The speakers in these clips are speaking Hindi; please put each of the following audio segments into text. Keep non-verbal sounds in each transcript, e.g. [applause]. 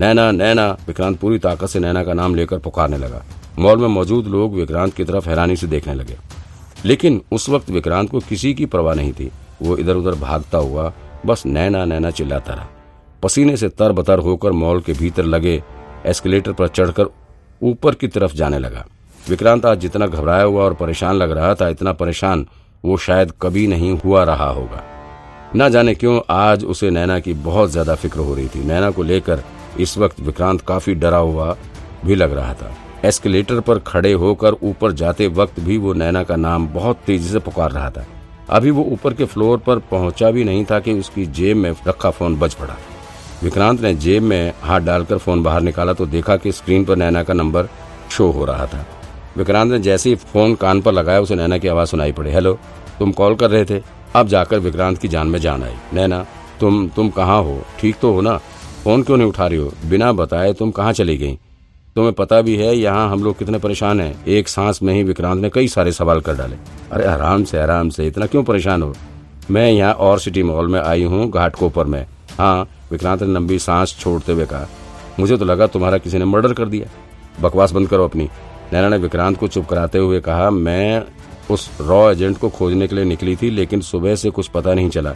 नैना नैना, विक्रांत पूरी ताकत से नैना का नाम लेकर पुकारने लगा। मॉल में मौजूद लोग विक्रांत की तरफ़ हैरानी से देखने लगे। लेकिन उस वक्त विक्रांत को किसी की परवाह नहीं थी। वो इधर उधर भागता हुआ बस नैना नैना चिल्लाता रहा। पसीने से तर बतर होकर मॉल के भीतर लगे एस्केलेटर पर चढ़कर ऊपर की तरफ़ जाने लगा। विक्रांत आज जितना घबराया हुआ और परेशान लग रहा था, इतना परेशान वो शायद कभी नहीं हुआ रहा होगा। न जाने क्यों आज उसे नैना की बहुत ज़्यादा फ़िक्र हो रही थी। नैना को लेकर इस वक्त विक्रांत काफ़ी डरा हुआ भी लग रहा था। एस्केलेटर पर खड़े होकर ऊपर जाते वक्त भी वो नैना का नाम बहुत तेज़ी से पुकार रहा था। अभी वो ऊपर के फ्लोर पर पहुँचा भी नहीं था कि उसकी जेब में रखा फ़ोन बज पड़ा। विक्रांत ने जेब में हाथ डालकर फ़ोन बाहर निकाला तो देखा कि स्क्रीन पर नैना का नंबर शो हो रहा था। विक्रांत ने जैसे ही फ़ोन कान पर लगाया, उसे नैना की आवाज़ सुनाई पड़ी। हेलो, तुम कॉल कर रहे थे? अब जाकर विक्रांत की जान में जान आई। नैना, तुम तुम कहाँ हो? ठीक तो हो ना? फ़ोन क्यों नहीं उठा रही हो? बिना बताए तुम कहाँ चली गई? तुम्हें पता भी है, यहाँ हम लोग कितने परेशान हैं। एक सांस में ही विक्रांत ने कई सारे सवाल कर डाले। अरे आराम से आराम से, इतना क्यों परेशान हो? मैं यहाँ और सिटी मॉल में आई हूँ, घाटकोपर में। हाँ विक्रांत ने लंबी सांस छोड़ते हुए कहा, मुझे तो लगा तुम्हारा किसी ने मर्डर कर दिया। बकवास बंद करो अपनी। नैना ने विक्रांत को चुप कराते हुए कहा, मैं उस रॉ एजेंट को खोजने के लिए निकली थी, लेकिन सुबह से कुछ पता नहीं चला।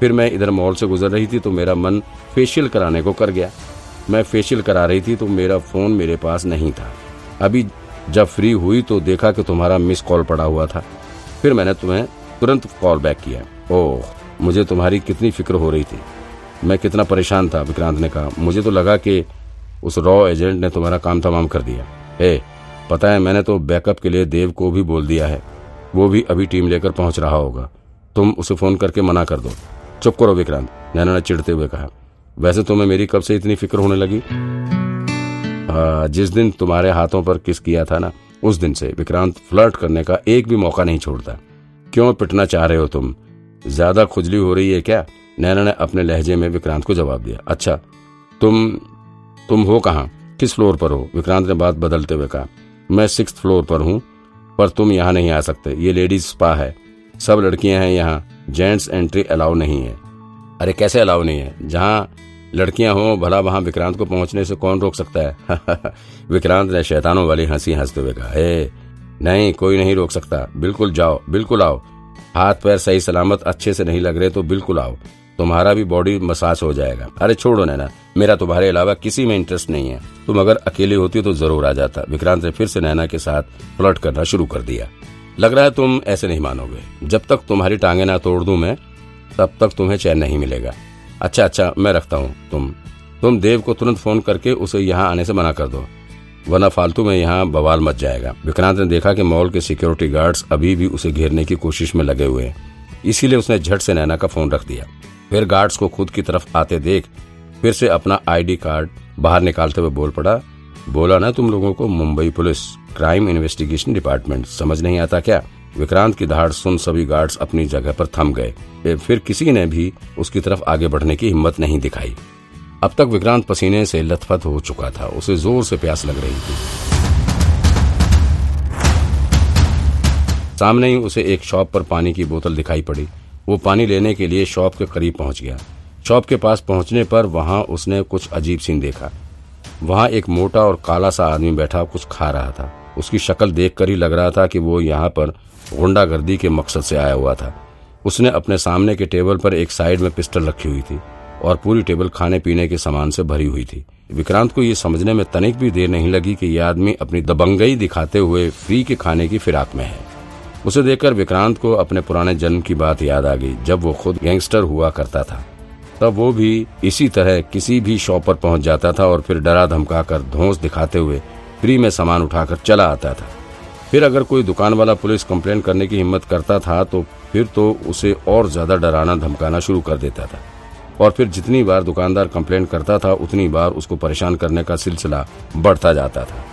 फिर मैं इधर मॉल से गुजर रही थी तो मेरा मन फेशियल कराने को कर गया। मैं फेशियल करा रही थी तो मेरा फ़ोन मेरे पास नहीं था। अभी जब फ्री हुई तो देखा कि तुम्हारा मिस कॉल पड़ा हुआ था। फिर मैंने तुम्हें तुरंत कॉल बैक किया। ओह, मुझे तुम्हारी कितनी फ़िक्र हो रही थी। मैं कितना परेशान था विक्रांत ने कहा। मुझे तो लगा कि उस रॉ एजेंट ने तुम्हारा काम तमाम कर दिया। ए, पता है मैंने तो बैकअप के लिए देव को भी बोल दिया है। वो भी अभी टीम लेकर पहुँच रहा होगा। तुम उसे फ़ोन करके मना कर दो। चुप करो विक्रांत नैना ने चिढ़ते हुए कहा। वैसे तुम्हें मेरी कब से इतनी फ़िक्र होने लगी? आ, जिस दिन तुम्हारे हाथों पर किस किया था ना उस दिन से विक्रांत फ्लर्ट करने का एक भी मौका नहीं छोड़ता। क्यों पिटना चाह रहे हो तुम? ज़्यादा खुजली हो रही है क्या? नैना ने अपने लहजे में विक्रांत को जवाब दिया। अच्छा तुम तुम हो कहाँ? किस फ्लोर पर हो? विक्रांत ने बात बदलते हुए कहा। मैं सिक्स फ्लोर पर हूँ पर तुम यहाँ नहीं आ सकते। ये लेडीज़ स्पा है। सब लड़कियाँ हैं यहाँ। जेंट्स एंट्री अलाउ नहीं है। अरे कैसे अलाउ नहीं है? जहाँ लड़कियाँ हो, भला वहाँ विक्रांत को पहुँचने से कौन रोक सकता है? [laughs] विक्रांत ने शैतानों वाली हँसी हँसते हुए कहा नहीं, कोई नहीं रोक सकता। बिल्कुल जाओ, बिल्कुल आओ। हाथ पैर सही सलामत अच्छे से नहीं लग रहे तो बिल्कुल आओ। तुम्हारा भी बॉडी मसाज हो जाएगा। अरे छोड़ो नैना, मेरा तुम्हारे अलावा किसी में इंटरेस्ट नहीं है। तुम अगर अकेले होती तो ज़रूर आ जाता। विक्रांत ने फिर से नैना के साथ फ्लर्ट करना शुरू कर दिया। लग रहा है तुम ऐसे नहीं मानोगे। जब तक तुम्हारी टांगे ना तोड़ दूँ मैं, तब तक तुम्हें चैन नहीं मिलेगा। अच्छा अच्छा मैं रखता हूँ, तुम तुम देव को तुरंत फ़ोन करके उसे यहाँ आने से मना कर दो, वरना फालतू में यहाँ बवाल मच जाएगा। विक्रांत ने देखा कि मॉल के सिक्योरिटी गार्ड्स अभी भी उसे घेरने की कोशिश में लगे हुए हैं, इसीलिए उसने झट से नैना का फ़ोन रख दिया। फिर गार्ड्स को खुद की तरफ़ आते देख, फिर से अपना आईडी कार्ड बाहर निकालते हुए बोल पड़ा, बोला ना तुम लोगों को, Mumbai police. Crime investigation department, समझ नहीं आता क्या? विक्रांत की दहाड़ सुन सभी गार्ड्स अपनी जगह पर थम गए। फिर किसी ने भी उसकी तरफ़ आगे बढ़ने की हिम्मत नहीं दिखाई। अब तक विक्रांत पसीने से लथपथ हो चुका था। उसे ज़ोर से प्यास लग रही थी। सामने ही उसे एक शॉप पर पानी की बोतल दिखाई पड़ी। वो पानी लेने के लिए शॉप के करीब पहुँच गया। शॉप के पास पहुँचने पर वहाँ उसने कुछ अजीब सीन देखा। वहाँ एक मोटा और काला सा आदमी बैठा, कुछ खा रहा था। उसकी शक्ल देखकर ही लग रहा था कि वो यहाँ पर गुंडागर्दी के मकसद से आया हुआ था। उसने अपने सामने के टेबल पर एक साइड में पिस्टल रखी हुई थी और पूरी टेबल खाने पीने के सामान से भरी हुई थी। विक्रांत को ये समझने में तनिक भी देर नहीं लगी कि यह आदमी अपनी दबंगई दिखाते हुए फ्री के खाने की फिराक में है। उसे देखकर विक्रांत को अपने पुराने जन्म की बात याद आ गई, जब वो खुद गैंगस्टर हुआ करता था। तब वो भी इसी तरह किसी भी शॉप पर पहुँच जाता था और फिर डरा धमका कर धोस दिखाते हुए फ्री में सामान उठाकर चला आता था। फिर अगर कोई दुकान वाला पुलिस कंप्लेन करने की हिम्मत करता था तो फिर तो उसे और ज़्यादा डराना, धमकाना शुरू कर देता था। और फिर जितनी बार दुकानदार कंप्लेन करता था, उतनी बार उसको परेशान करने का सिलसिला बढ़ता जाता था।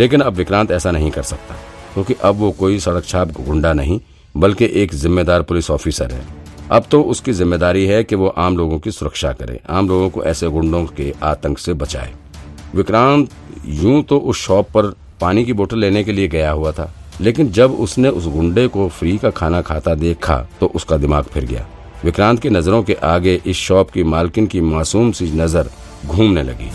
लेकिन अब विक्रांत ऐसा नहीं कर सकता, क्योंकि अब वो कोई सड़क छाप गुंडा नहीं, बल्कि एक जिम्मेदार पुलिस ऑफिसर है। अब तो उसकी ज़िम्मेदारी है कि वो आम लोगों की सुरक्षा करे, आम लोगों को ऐसे गुंडों के आतंक से बचाए। विक्रांत यूँ तो उस शॉप पर पानी की बोतल लेने के लिए गया हुआ था, लेकिन जब उसने उस गुंडे को फ्री का खाना खाता देखा तो उसका दिमाग फिर गया। विक्रांत की नज़रों के आगे इस शॉप की मालकिन की मासूम सी नज़र घूमने लगी।